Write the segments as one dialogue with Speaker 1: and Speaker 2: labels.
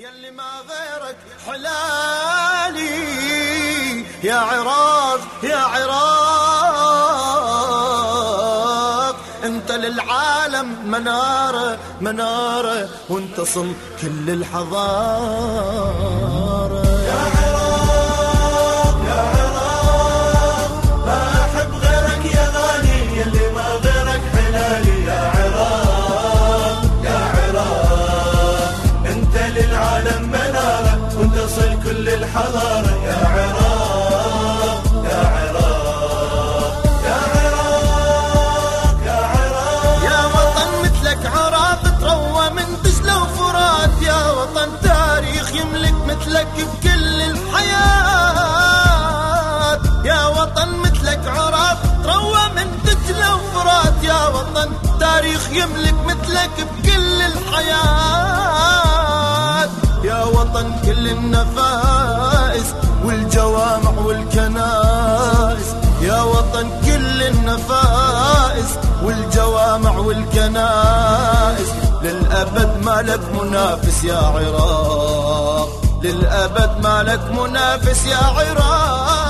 Speaker 1: يلي ما غيرك حلالي. يا عراق يا عراق. انت للعالم منارة منارة وانت صم كل الحضارة. تاريخ يملك مثلك بكل الحياة. يا وطن كل النفائس والجوامع والكنائس. يا وطن كل النفائس والجوامع والكنائس. للأبد ما لك منافس يا عراق. للأبد ما لك منافس يا عراق.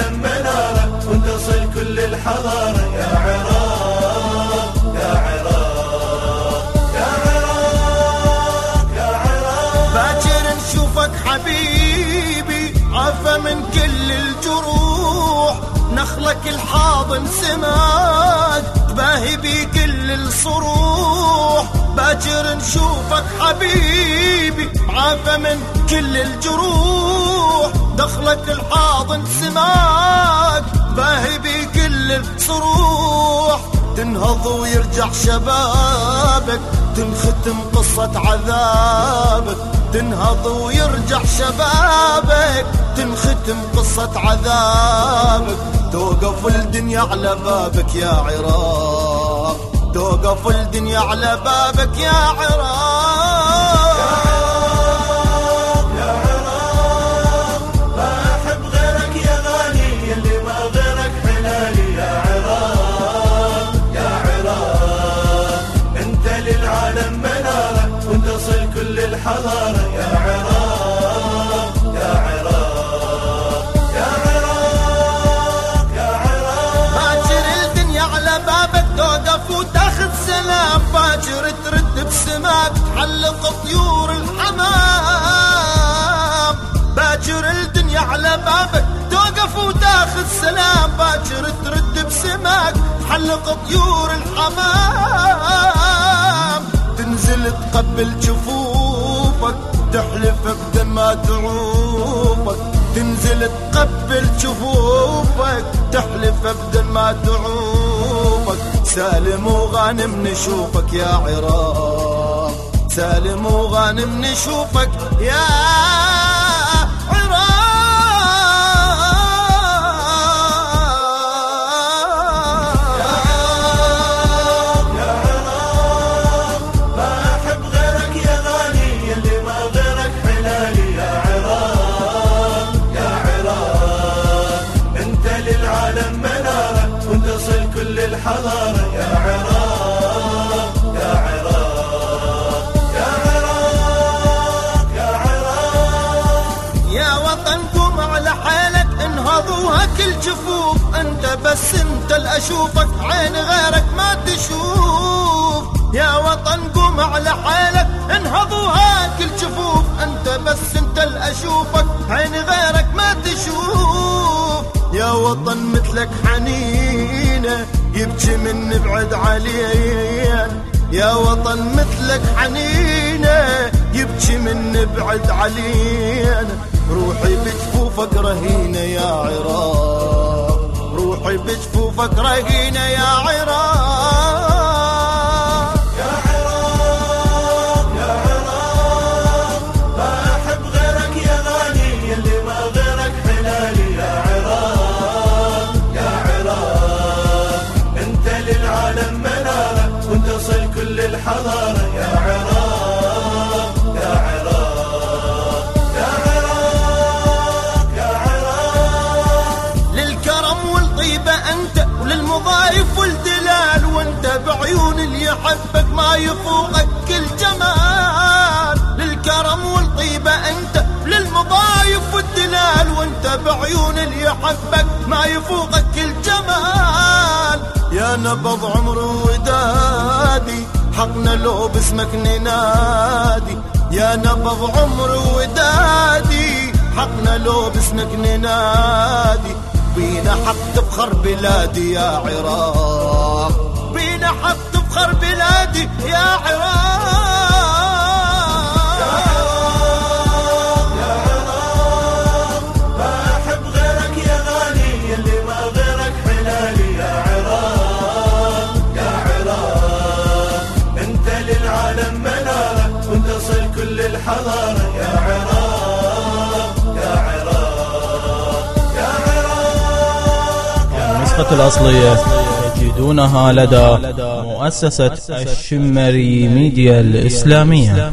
Speaker 2: للعالم منارة وانت صل كل الحضارة. يا عراق يا عراق يا عراق يا عراق.
Speaker 1: باكر نشوفك حبيبي عفى من كل الجروح. نخلك الحاضن سماك تباهي بي كل الصروح. باكر نشوفك حبيبي عافى من كل الجروح. دخلك الحاضن سماك باهي بي كل الصروح تنهض ويرجع شبابك تنختم قصة عذابك. تنهض ويرجع شبابك تنختم قصة عذابك. توقف الدنيا على بابك يا عراق. توقف الدنيا على بابك يا عراق. ترد بسماك تحلق طيور الحمام. باكر الدنيا على بابك توقف وتاخذ سلام. باكر ترد بسماك تحلق طيور الحمام. تنزل تقبل جفوفك تحلف بدمى تعوفك. تنزل تقبل جفوفك تحلف بدمى تعوفك. سالم وغانم نشوفك يا عراق. سالم وغانم نشوفك يا انهضوها كل جفوف انت بس انت اللي اشوفك عين غيرك ما تشوف. يا وطن قوم على حالك انهضوها. كل جفوف انت بس انت اللي اشوفك عين غيرك ما تشوف. يا وطن مثلك حنينة يبكي من بعد علينا. يا وطن مثلك حنينة يبكي من بعد علينا. روحي بجفوفك رهينه يا عراق. روحي بجفوفك رهينه يا عراق.
Speaker 2: مضايف والدلال وانت بعيون اللي
Speaker 1: يحبك ما يفوقك كل جمال. للكرم والطيبة أنت للمضايف والدلال وانت بعيون اللي يحبك ما يفوقك كل جمال. يا نبض عمر ودادي حقنا لو باسمك ننادي. يا نبض عمر ودادي حقنا لو باسمك ننادي. بينا حق تفخر بلادي يا عراق. بينا حق تفخر بلادي يا عراق.
Speaker 3: الأصلية تجدونها لدى مؤسسة الشمري ميديا الإسلامية.